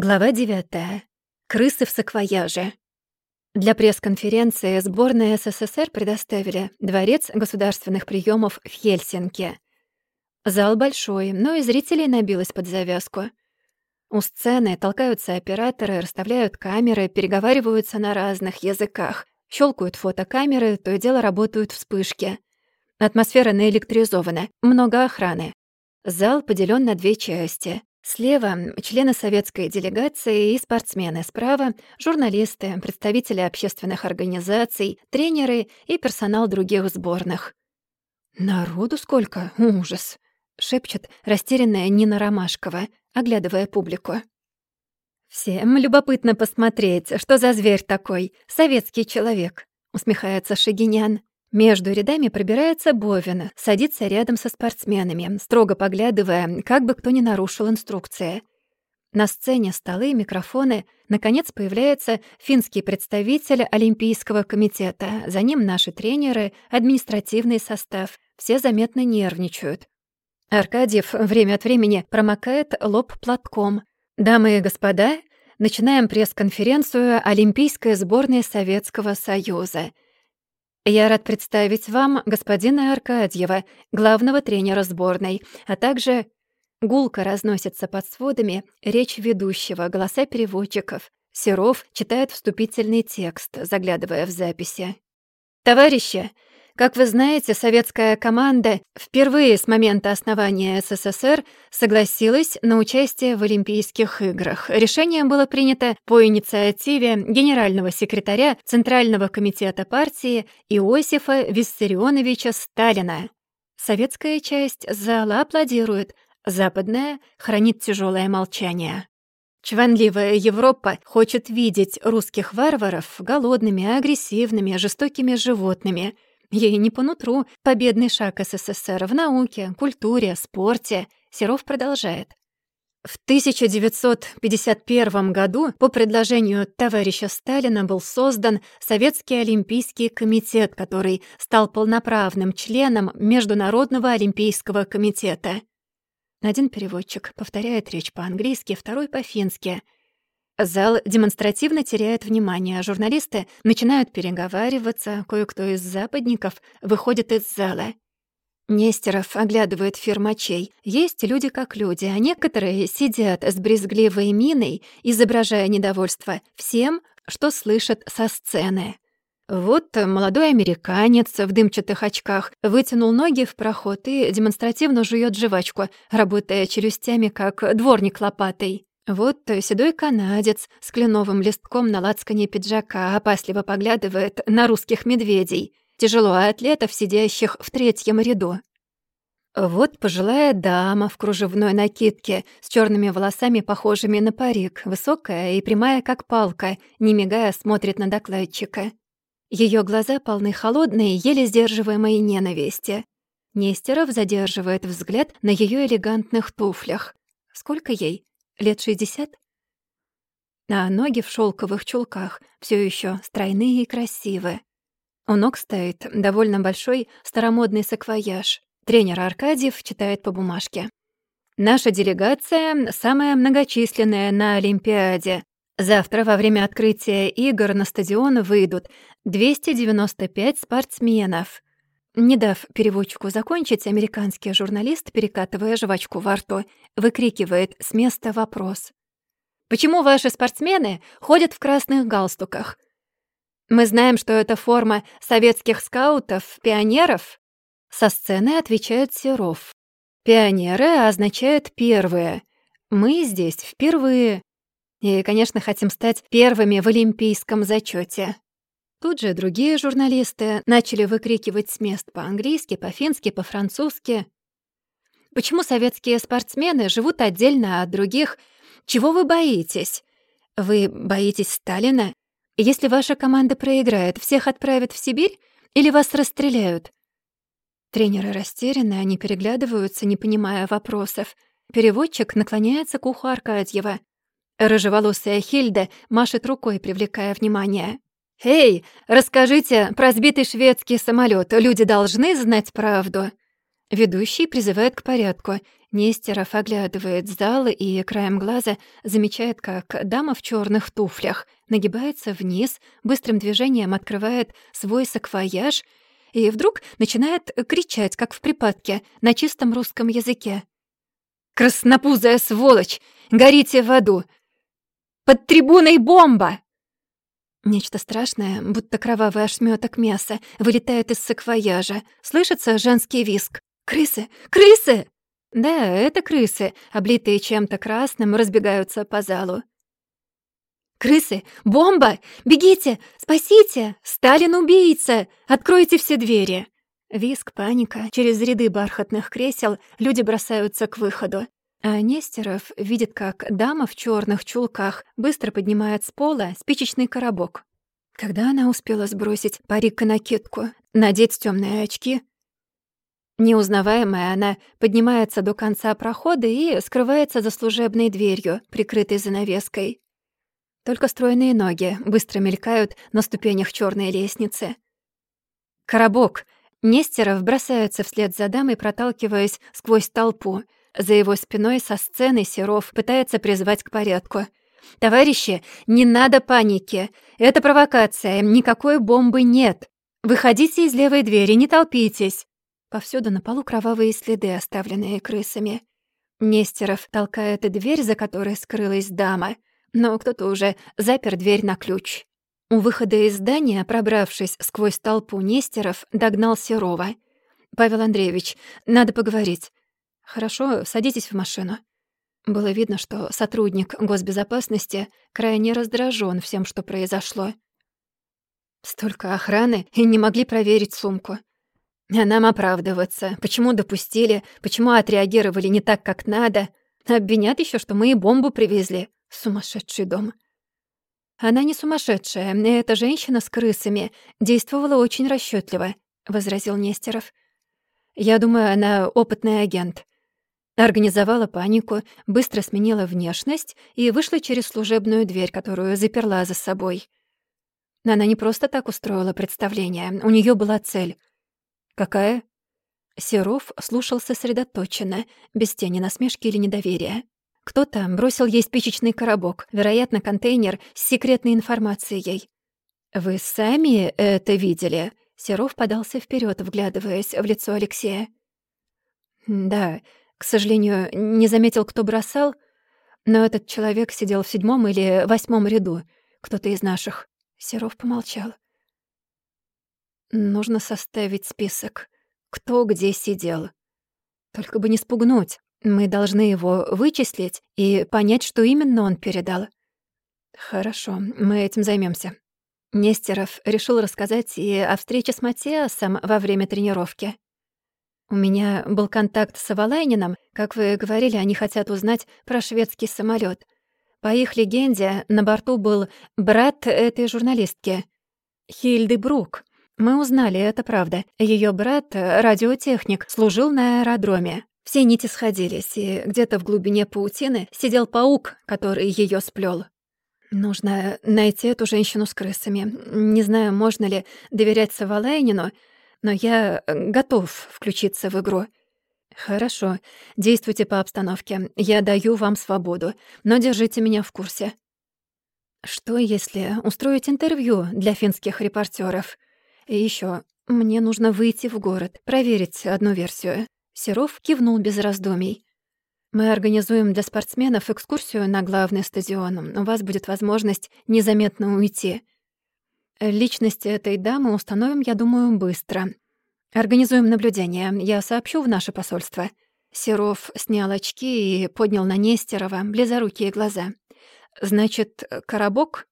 Глава 9. Крысы в саквояже. Для пресс-конференции сборная СССР предоставили Дворец государственных приемов в Хельсинки. Зал большой, но и зрителей набилось под завязку. У сцены толкаются операторы, расставляют камеры, переговариваются на разных языках, щелкают фотокамеры, то и дело работают вспышки. Атмосфера наэлектризована, много охраны. Зал поделен на две части — Слева — члены советской делегации и спортсмены. Справа — журналисты, представители общественных организаций, тренеры и персонал других сборных. «Народу сколько? Ужас!» — шепчет растерянная Нина Ромашкова, оглядывая публику. «Всем любопытно посмотреть, что за зверь такой, советский человек», — усмехается Шагинян. Между рядами пробирается Бовин, садится рядом со спортсменами, строго поглядывая, как бы кто ни нарушил инструкции. На сцене столы, микрофоны. Наконец появляется финский представитель Олимпийского комитета. За ним наши тренеры, административный состав. Все заметно нервничают. Аркадьев время от времени промокает лоб платком. «Дамы и господа, начинаем пресс-конференцию Олимпийской сборной Советского Союза». Я рад представить вам господина Аркадьева, главного тренера сборной, а также гулко разносится под сводами речь ведущего, голоса переводчиков. Серов читает вступительный текст, заглядывая в записи. «Товарищи, как вы знаете, советская команда впервые с момента основания СССР согласилась на участие в Олимпийских играх. Решение было принято по инициативе генерального секретаря Центрального комитета партии Иосифа Виссарионовича Сталина. Советская часть зала аплодирует, западная хранит тяжелое молчание. Чванливая Европа хочет видеть русских варваров голодными, агрессивными, жестокими животными — Ей не по нутру победный шаг СССР в науке, культуре, спорте. Серов продолжает. В 1951 году по предложению товарища Сталина был создан Советский Олимпийский комитет, который стал полноправным членом Международного Олимпийского комитета. Один переводчик повторяет речь по-английски, второй — по-фински — Зал демонстративно теряет внимание, а журналисты начинают переговариваться, кое-кто из западников выходит из зала. Нестеров оглядывает фермачей. Есть люди как люди, а некоторые сидят с брезгливой миной, изображая недовольство всем, что слышат со сцены. Вот молодой американец в дымчатых очках вытянул ноги в проход и демонстративно жует жвачку, работая челюстями, как дворник лопатой. Вот седой канадец с кленовым листком на лацкане пиджака опасливо поглядывает на русских медведей, тяжело атлетов, сидящих в третьем ряду. Вот пожилая дама в кружевной накидке с черными волосами, похожими на парик, высокая и прямая, как палка, не мигая, смотрит на докладчика. Ее глаза полны холодной, еле сдерживаемой ненависти. Нестеров задерживает взгляд на ее элегантных туфлях. Сколько ей? Лет шестьдесят? А ноги в шелковых чулках все еще стройные и красивые. У ног стоит довольно большой старомодный саквояж. Тренер Аркадьев читает по бумажке. «Наша делегация самая многочисленная на Олимпиаде. Завтра во время открытия игр на стадион выйдут 295 спортсменов. Не дав переводчику закончить, американский журналист, перекатывая жвачку во рту, выкрикивает с места вопрос. «Почему ваши спортсмены ходят в красных галстуках? Мы знаем, что это форма советских скаутов, пионеров?» Со сцены отвечает Серов. «Пионеры означают «первые». Мы здесь впервые. И, конечно, хотим стать первыми в олимпийском зачете. Тут же другие журналисты начали выкрикивать с мест по-английски, по-фински, по-французски. «Почему советские спортсмены живут отдельно от других? Чего вы боитесь? Вы боитесь Сталина? Если ваша команда проиграет, всех отправят в Сибирь или вас расстреляют?» Тренеры растеряны, они переглядываются, не понимая вопросов. Переводчик наклоняется к уху Аркадьева. Рыжеволосая Хильда машет рукой, привлекая внимание. «Эй, расскажите про сбитый шведский самолет. Люди должны знать правду». Ведущий призывает к порядку. Нестеров оглядывает зал и краем глаза замечает, как дама в черных туфлях нагибается вниз, быстрым движением открывает свой саквояж и вдруг начинает кричать, как в припадке, на чистом русском языке. «Краснопузая сволочь! Горите в аду! Под трибуной бомба!» Нечто страшное, будто кровавый ошметок мяса, вылетает из саквояжа. Слышится женский виск. «Крысы! Крысы!» Да, это крысы, облитые чем-то красным, разбегаются по залу. «Крысы! Бомба! Бегите! Спасите! Сталин убийца! Откройте все двери!» Виск, паника. Через ряды бархатных кресел люди бросаются к выходу. А Нестеров видит, как дама в черных чулках быстро поднимает с пола спичечный коробок. Когда она успела сбросить парик и накидку, надеть темные очки, Неузнаваемая, она поднимается до конца прохода и скрывается за служебной дверью, прикрытой занавеской. Только стройные ноги быстро мелькают на ступенях черной лестницы. Коробок. Нестеров бросается вслед за дамой, проталкиваясь сквозь толпу. За его спиной со сцены Серов пытается призвать к порядку. «Товарищи, не надо паники. Это провокация, никакой бомбы нет. Выходите из левой двери, не толпитесь». Повсюду на полу кровавые следы, оставленные крысами. Нестеров толкает дверь, за которой скрылась дама, но кто-то уже запер дверь на ключ. У выхода из здания, пробравшись сквозь толпу Нестеров, догнал Серова. «Павел Андреевич, надо поговорить». «Хорошо, садитесь в машину». Было видно, что сотрудник госбезопасности крайне раздражен всем, что произошло. Столько охраны и не могли проверить сумку. А нам оправдываться. Почему допустили, почему отреагировали не так, как надо. Обвинят еще, что мы и бомбу привезли. Сумасшедший дом. Она не сумасшедшая. Эта женщина с крысами действовала очень расчетливо, возразил Нестеров. Я думаю, она опытный агент. Организовала панику, быстро сменила внешность и вышла через служебную дверь, которую заперла за собой. Она не просто так устроила представление. У нее была цель «Какая?» Серов слушал сосредоточенно, без тени насмешки или недоверия. Кто-то бросил ей спичечный коробок, вероятно, контейнер с секретной информацией. «Вы сами это видели?» Серов подался вперед, вглядываясь в лицо Алексея. «Да, к сожалению, не заметил, кто бросал, но этот человек сидел в седьмом или восьмом ряду, кто-то из наших». Серов помолчал. Нужно составить список. Кто где сидел. Только бы не спугнуть. Мы должны его вычислить и понять, что именно он передал. Хорошо, мы этим займемся. Нестеров решил рассказать и о встрече с Матиасом во время тренировки. У меня был контакт с Авалайнином. Как вы говорили, они хотят узнать про шведский самолет. По их легенде, на борту был брат этой журналистки, Хильды Брук. Мы узнали, это правда. Ее брат, радиотехник, служил на аэродроме. Все нити сходились, и где-то в глубине паутины сидел паук, который ее сплел. Нужно найти эту женщину с крысами. Не знаю, можно ли доверять Савалайнину, но я э, готов включиться в игру. Хорошо, действуйте по обстановке. Я даю вам свободу, но держите меня в курсе. Что, если устроить интервью для финских репортеров? И еще, мне нужно выйти в город, проверить одну версию. Серов кивнул без раздумий. Мы организуем для спортсменов экскурсию на главный стадион. У вас будет возможность незаметно уйти. Личность этой дамы установим, я думаю, быстро. Организуем наблюдение. Я сообщу в наше посольство. Серов снял очки и поднял на Нестерова близорукие глаза. «Значит, коробок?»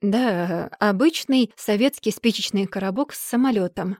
Да, обычный советский спичечный коробок с самолетом.